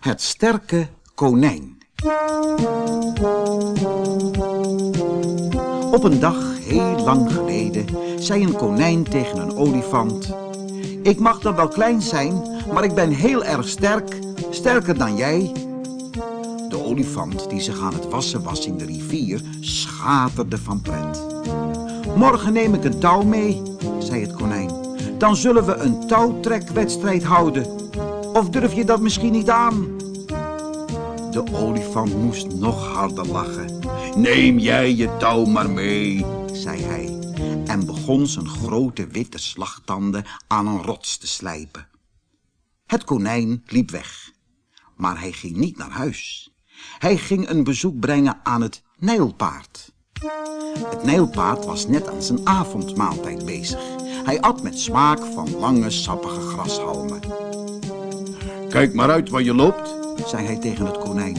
Het sterke konijn. Op een dag, heel lang geleden, zei een konijn tegen een olifant... Ik mag dan wel klein zijn, maar ik ben heel erg sterk, sterker dan jij. De olifant, die zich aan het wassen was in de rivier, schaterde van pret. Morgen neem ik een touw mee, zei het konijn. Dan zullen we een touwtrekwedstrijd houden. Of durf je dat misschien niet aan? De olifant moest nog harder lachen. Neem jij je touw maar mee, zei hij. En begon zijn grote witte slagtanden aan een rots te slijpen. Het konijn liep weg. Maar hij ging niet naar huis. Hij ging een bezoek brengen aan het Nijlpaard. Het Nijlpaard was net aan zijn avondmaaltijd bezig. Hij at met smaak van lange, sappige grashalmen. Kijk maar uit waar je loopt, zei hij tegen het konijn.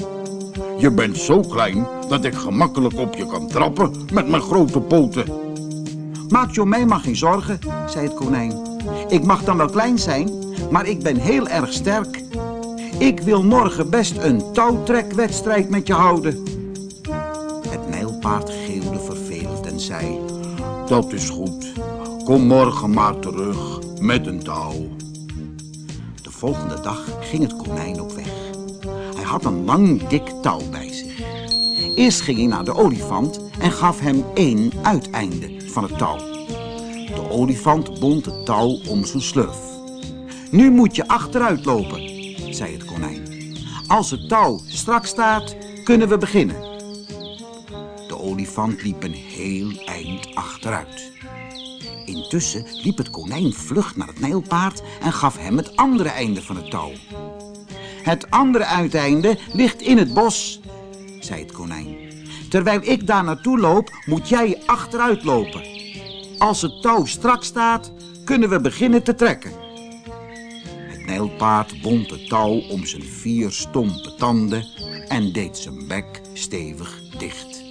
Je bent zo klein dat ik gemakkelijk op je kan trappen met mijn grote poten. Maak je om mij maar geen zorgen, zei het konijn. Ik mag dan wel klein zijn, maar ik ben heel erg sterk. Ik wil morgen best een touwtrekwedstrijd met je houden. Het nijlpaard geeuwde vervelend en zei... Dat is goed. Kom morgen maar terug met een touw. De volgende dag ging het konijn op weg. Hij had een lang dik touw bij zich. Eerst ging hij naar de olifant en gaf hem één uiteinde van het touw. De olifant bond het touw om zijn slurf. Nu moet je achteruit lopen, zei het konijn. Als het touw strak staat, kunnen we beginnen. De olifant liep een heel eind achteruit. Intussen liep het konijn vlug naar het nijlpaard en gaf hem het andere einde van het touw. Het andere uiteinde ligt in het bos, zei het konijn. Terwijl ik daar naartoe loop, moet jij achteruit lopen. Als het touw strak staat, kunnen we beginnen te trekken. Het nijlpaard bond het touw om zijn vier stompe tanden en deed zijn bek stevig dicht.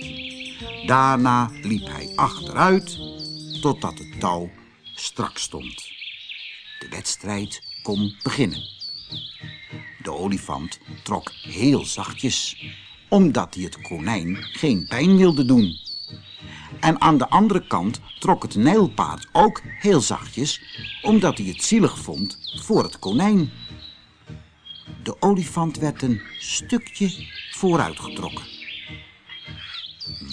Daarna liep hij achteruit totdat het touw strak stond. De wedstrijd kon beginnen. De olifant trok heel zachtjes, omdat hij het konijn geen pijn wilde doen. En aan de andere kant trok het nijlpaard ook heel zachtjes, omdat hij het zielig vond voor het konijn. De olifant werd een stukje vooruitgetrokken.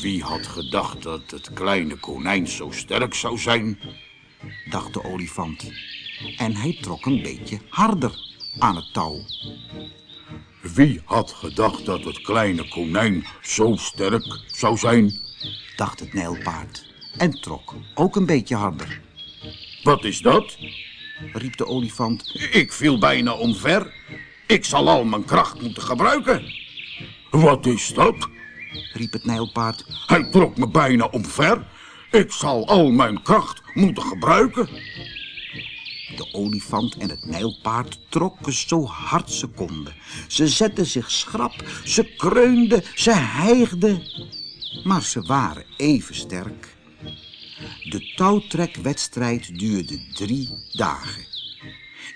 Wie had gedacht dat het kleine konijn zo sterk zou zijn? dacht de olifant. En hij trok een beetje harder aan het touw. Wie had gedacht dat het kleine konijn zo sterk zou zijn? dacht het nijlpaard. En trok ook een beetje harder. Wat is dat? riep de olifant. Ik viel bijna omver. Ik zal al mijn kracht moeten gebruiken. Wat is dat? Riep het nijlpaard. Hij trok me bijna omver. Ik zal al mijn kracht moeten gebruiken. De olifant en het nijlpaard trokken zo hard ze konden. Ze zetten zich schrap, ze kreunden, ze hijgden. Maar ze waren even sterk. De touwtrekwedstrijd duurde drie dagen.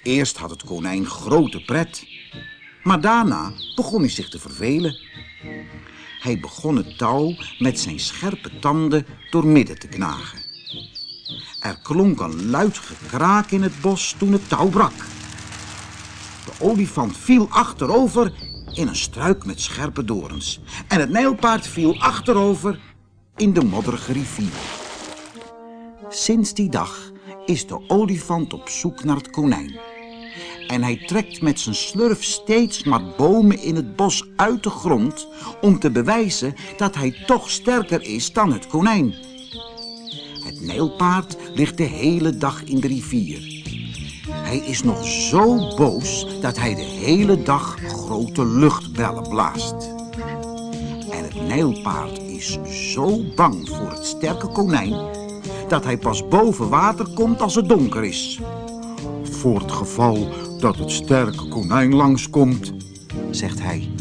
Eerst had het konijn grote pret. Maar daarna begon hij zich te vervelen. Hij begon het touw met zijn scherpe tanden doormidden te knagen. Er klonk een luid gekraak in het bos toen het touw brak. De olifant viel achterover in een struik met scherpe dorens. En het nijlpaard viel achterover in de modderige rivier. Sinds die dag is de olifant op zoek naar het konijn. En hij trekt met zijn slurf steeds maar bomen in het bos uit de grond... om te bewijzen dat hij toch sterker is dan het konijn. Het nijlpaard ligt de hele dag in de rivier. Hij is nog zo boos dat hij de hele dag grote luchtbellen blaast. En het nijlpaard is zo bang voor het sterke konijn... dat hij pas boven water komt als het donker is. Voor het geval dat het sterke konijn langskomt, zegt hij.